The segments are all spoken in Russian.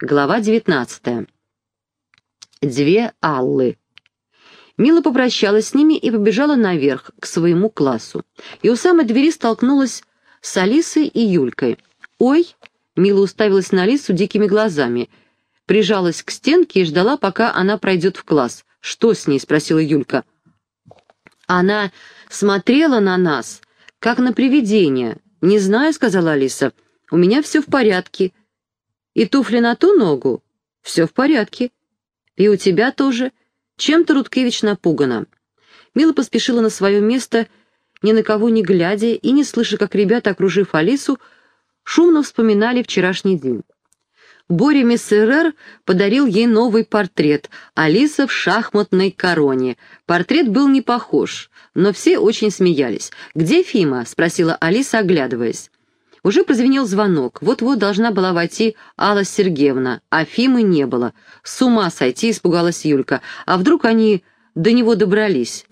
Глава 19. Две Аллы. Мила попрощалась с ними и побежала наверх, к своему классу. И у самой двери столкнулась с Алисой и Юлькой. «Ой!» — Мила уставилась на Алису дикими глазами, прижалась к стенке и ждала, пока она пройдет в класс. «Что с ней?» — спросила Юлька. «Она смотрела на нас, как на привидение». «Не знаю», — сказала Алиса. «У меня все в порядке. И туфли на ту ногу? Все в порядке. И у тебя тоже. Чем-то Рудкевич напугана. Мила поспешила на свое место, ни на кого не глядя и не слыша, как ребята, окружив Алису, шумно вспоминали вчерашний день. Боря Мессерер подарил ей новый портрет «Алиса в шахматной короне». Портрет был не похож, но все очень смеялись. «Где Фима?» — спросила Алиса, оглядываясь. Уже прозвенел звонок. Вот-вот должна была войти Алла Сергеевна, а Фимы не было. С ума сойти, испугалась Юлька. А вдруг они до него добрались?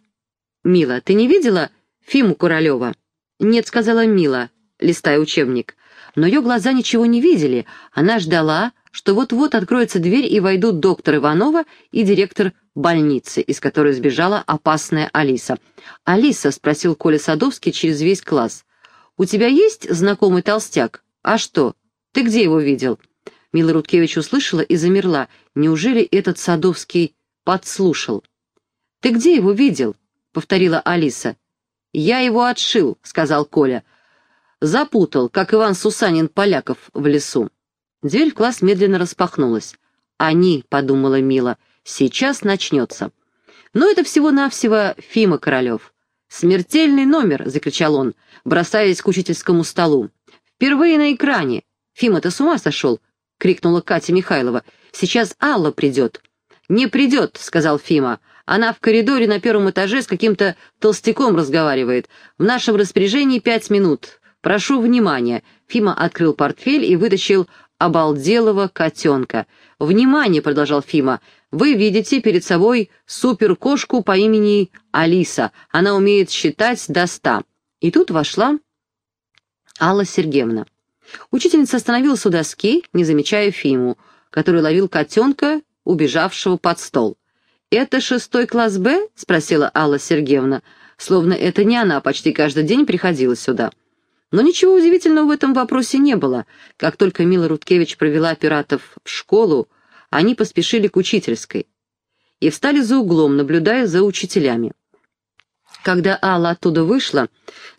«Мила, ты не видела Фиму Королева?» «Нет», — сказала Мила, листая учебник. Но ее глаза ничего не видели. Она ждала, что вот-вот откроется дверь и войдут доктор Иванова и директор больницы, из которой сбежала опасная Алиса. «Алиса?» — спросил Коля Садовский через весь класс. «У тебя есть знакомый толстяк? А что? Ты где его видел?» Мила Рудкевич услышала и замерла. Неужели этот Садовский подслушал? «Ты где его видел?» — повторила Алиса. «Я его отшил», — сказал Коля. «Запутал, как Иван Сусанин Поляков в лесу». Дверь в класс медленно распахнулась. «Они», — подумала Мила, — «сейчас начнется». Но это всего-навсего Фима Королев. «Смертельный номер!» — закричал он, бросаясь к учительскому столу. «Впервые на экране! Фима, ты с ума сошел?» — крикнула Катя Михайлова. «Сейчас Алла придет». «Не придет», — сказал Фима. «Она в коридоре на первом этаже с каким-то толстяком разговаривает. В нашем распоряжении пять минут. Прошу внимания». Фима открыл портфель и вытащил обалделого котенка. «Внимание!» — продолжал Фима. «Вы видите перед собой суперкошку по имени Алиса. Она умеет считать до ста». И тут вошла Алла Сергеевна. Учительница остановилась у доски, не замечая Фиму, который ловил котенка, убежавшего под стол. «Это шестой класс Б?» — спросила Алла Сергеевна, словно это не она почти каждый день приходила сюда. Но ничего удивительного в этом вопросе не было. Как только Мила Рудкевич провела пиратов в школу, они поспешили к учительской и встали за углом, наблюдая за учителями. Когда Алла оттуда вышла,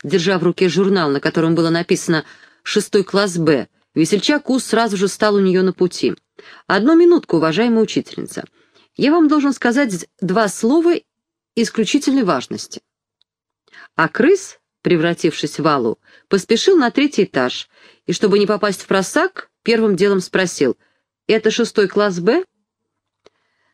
держа в руке журнал, на котором было написано «Шестой класс Б», весельчак Ус сразу же стал у нее на пути. «Одну минутку, уважаемая учительница. Я вам должен сказать два слова исключительной важности». А крыс превратившись в Аллу, поспешил на третий этаж и, чтобы не попасть в просак, первым делом спросил «Это шестой класс Б?»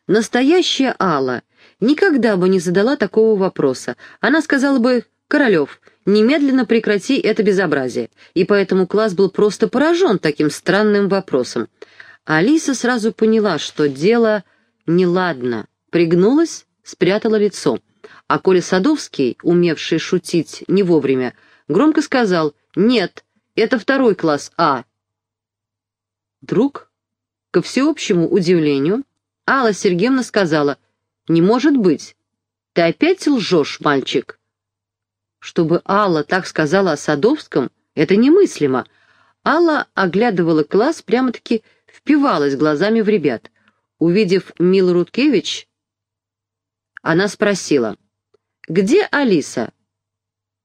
Настоящая Алла никогда бы не задала такого вопроса. Она сказала бы «Королев, немедленно прекрати это безобразие», и поэтому класс был просто поражен таким странным вопросом. Алиса сразу поняла, что дело неладно, пригнулась, спрятала лицо — а Коля Садовский, умевший шутить не вовремя, громко сказал «Нет, это второй класс А». Друг, ко всеобщему удивлению, Алла Сергеевна сказала «Не может быть, ты опять лжешь, мальчик?» Чтобы Алла так сказала о Садовском, это немыслимо. Алла оглядывала класс, прямо-таки впивалась глазами в ребят. Увидев Милу Рудкевич, она спросила, «Где Алиса?»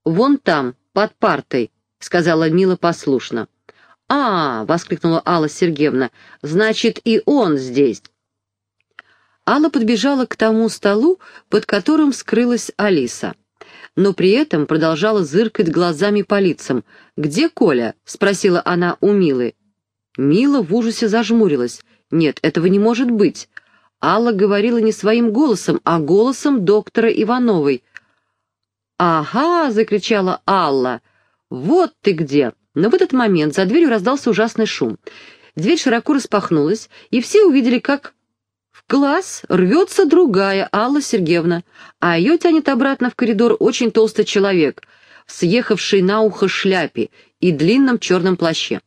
«Вон там, под партой», — сказала Мила послушно. «А, — воскликнула Алла Сергеевна, — значит, и он здесь». Алла подбежала к тому столу, под которым скрылась Алиса, но при этом продолжала зыркать глазами по лицам. «Где Коля?» — спросила она у Милы. Мила в ужасе зажмурилась. «Нет, этого не может быть». Алла говорила не своим голосом, а голосом доктора Ивановой. «Ага!» — закричала Алла. «Вот ты где!» Но в этот момент за дверью раздался ужасный шум. Дверь широко распахнулась, и все увидели, как в класс рвется другая Алла Сергеевна, а ее тянет обратно в коридор очень толстый человек, съехавший на ухо шляпе и длинном черном плаще.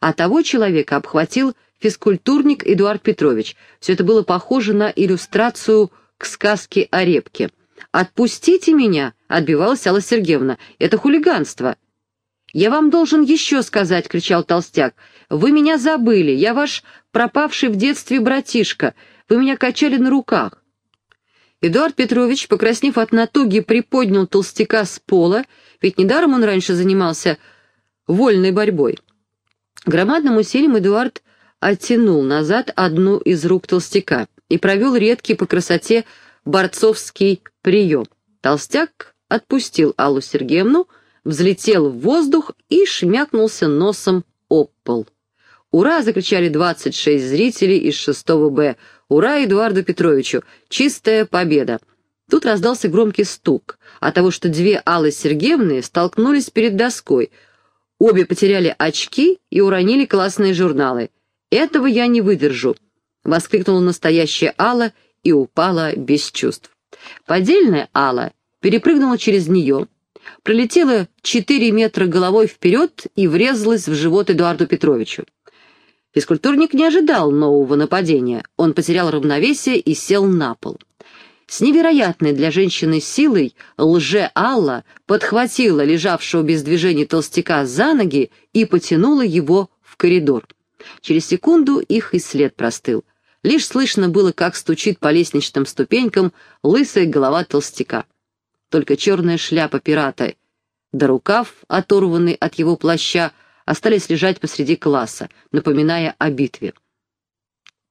А того человека обхватил физкультурник Эдуард Петрович. Все это было похоже на иллюстрацию к сказке о репке. «Отпустите меня!» — отбивалась Алла Сергеевна. «Это хулиганство!» «Я вам должен еще сказать!» — кричал толстяк. «Вы меня забыли! Я ваш пропавший в детстве братишка! Вы меня качали на руках!» Эдуард Петрович, покраснев от натуги, приподнял толстяка с пола, ведь недаром он раньше занимался вольной борьбой. Громадным усилием Эдуард оттянул назад одну из рук толстяка и провел редкий по красоте борцовский прием. Толстяк отпустил Аллу Сергеевну, взлетел в воздух и шмякнулся носом об пол. «Ура!» — закричали 26 зрителей из 6 Б. «Ура Эдуарду Петровичу! Чистая победа!» Тут раздался громкий стук от того, что две Аллы Сергеевны столкнулись перед доской. Обе потеряли очки и уронили классные журналы. «Этого я не выдержу!» — воскликнула настоящая Алла и упала без чувств. Поддельная Алла перепрыгнула через нее, пролетела четыре метра головой вперед и врезалась в живот Эдуарду Петровичу. Физкультурник не ожидал нового нападения. Он потерял равновесие и сел на пол. С невероятной для женщины силой лже-Алла подхватила лежавшего без движения толстяка за ноги и потянула его в коридор. Через секунду их и след простыл. Лишь слышно было, как стучит по лестничным ступенькам лысая голова толстяка. Только черная шляпа пирата, да рукав, оторванный от его плаща, остались лежать посреди класса, напоминая о битве.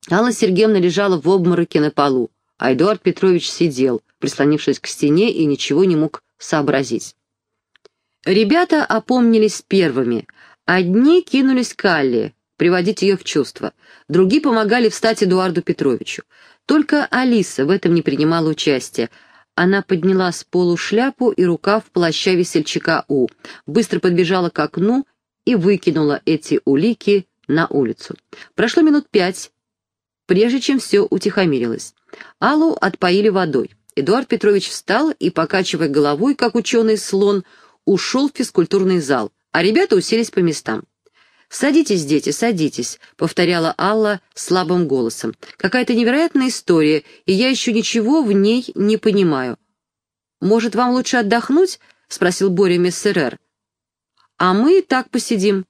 Алла Сергеевна лежала в обмороке на полу, а Эдуард Петрович сидел, прислонившись к стене, и ничего не мог сообразить. Ребята опомнились первыми. Одни кинулись к Алле, приводить ее в чувство. Другие помогали встать Эдуарду Петровичу. Только Алиса в этом не принимала участия. Она подняла с полу шляпу и рукав плаща весельчака У, быстро подбежала к окну и выкинула эти улики на улицу. Прошло минут пять, прежде чем все утихомирилось. Аллу отпоили водой. Эдуард Петрович встал и, покачивая головой, как ученый слон, ушел в физкультурный зал, а ребята уселись по местам. «Садитесь, дети, садитесь», — повторяла Алла слабым голосом. «Какая-то невероятная история, и я еще ничего в ней не понимаю». «Может, вам лучше отдохнуть?» — спросил Боря Мессерер. «А мы так посидим».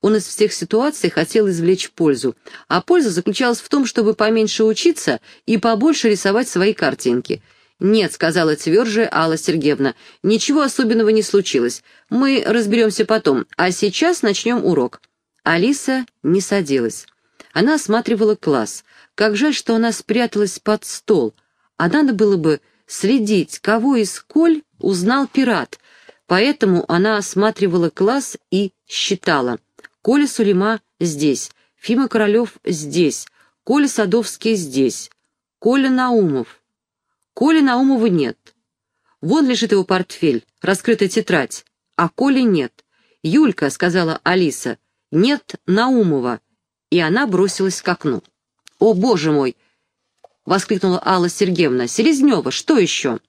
Он из всех ситуаций хотел извлечь пользу, а польза заключалась в том, чтобы поменьше учиться и побольше рисовать свои картинки. «Нет», — сказала тверже Алла Сергеевна, — «ничего особенного не случилось. Мы разберемся потом, а сейчас начнем урок». Алиса не садилась. Она осматривала класс. Как жаль, что она спряталась под стол. А надо было бы следить, кого из Коль узнал пират. Поэтому она осматривала класс и считала. Коля Сулейма здесь, Фима Королев здесь, Коля Садовский здесь, Коля Наумов. Коля Наумова нет. Вон лежит его портфель, раскрытая тетрадь, а Коли нет. «Юлька», — сказала Алиса, — нет Наумова!» И она бросилась к окну. «О, боже мой!» — воскликнула Алла Сергеевна. «Селезнева, что еще?»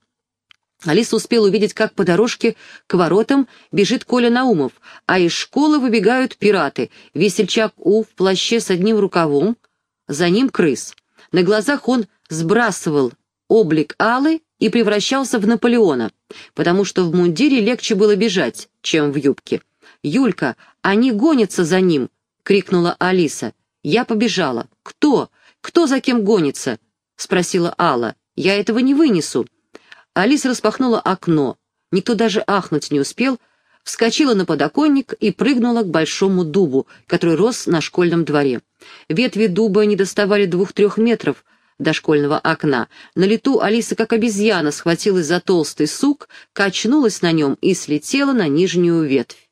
Алиса успела увидеть, как по дорожке к воротам бежит Коля Наумов, а из школы выбегают пираты. Весельчак У в плаще с одним рукавом, за ним крыс. На глазах он сбрасывал облик Аллы и превращался в Наполеона, потому что в мундире легче было бежать, чем в юбке. «Юлька, они гонятся за ним!» — крикнула Алиса. Я побежала. «Кто? Кто за кем гонится?» — спросила Алла. «Я этого не вынесу». Алиса распахнула окно. Никто даже ахнуть не успел, вскочила на подоконник и прыгнула к большому дубу, который рос на школьном дворе. Ветви дуба не доставали двух-трех метров до школьного окна. На лету Алиса, как обезьяна, схватилась за толстый сук, качнулась на нем и слетела на нижнюю ветвь.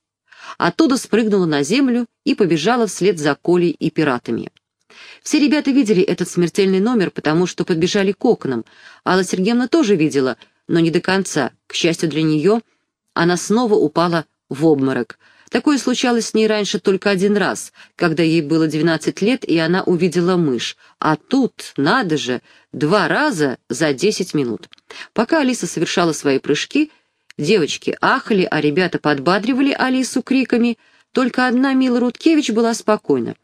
Оттуда спрыгнула на землю и побежала вслед за Колей и пиратами. Все ребята видели этот смертельный номер, потому что подбежали к окнам. Алла Сергеевна тоже видела, но не до конца. К счастью для нее, она снова упала в обморок. Такое случалось с ней раньше только один раз, когда ей было 12 лет, и она увидела мышь. А тут, надо же, два раза за 10 минут. Пока Алиса совершала свои прыжки, Девочки ахали, а ребята подбадривали Алису криками. Только одна Мила Рудкевич была спокойна.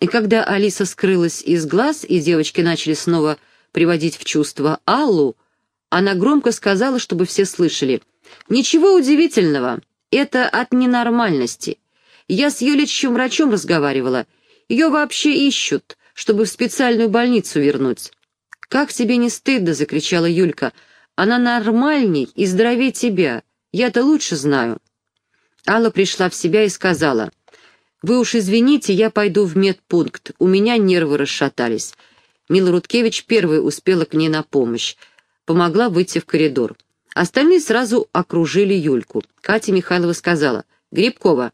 И когда Алиса скрылась из глаз, и девочки начали снова приводить в чувство Аллу, она громко сказала, чтобы все слышали. «Ничего удивительного, это от ненормальности. Я с ее лечащим врачом разговаривала. Ее вообще ищут, чтобы в специальную больницу вернуть». «Как тебе не стыдно?» — закричала Юлька. «Она нормальней и здоровее тебя. Я-то лучше знаю». Алла пришла в себя и сказала, «Вы уж извините, я пойду в медпункт, у меня нервы расшатались». Мила Рудкевич первой успела к ней на помощь, помогла выйти в коридор. Остальные сразу окружили Юльку. Катя Михайлова сказала, «Грибкова,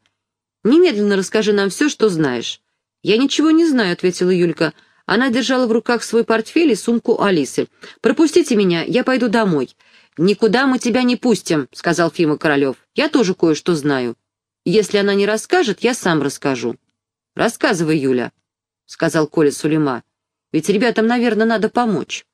немедленно расскажи нам все, что знаешь». «Я ничего не знаю», — ответила Юлька. Она держала в руках свой портфель и сумку Алисы. «Пропустите меня, я пойду домой». «Никуда мы тебя не пустим», — сказал Фима Королев. «Я тоже кое-что знаю. Если она не расскажет, я сам расскажу». «Рассказывай, Юля», — сказал Коля Сулейма. «Ведь ребятам, наверное, надо помочь».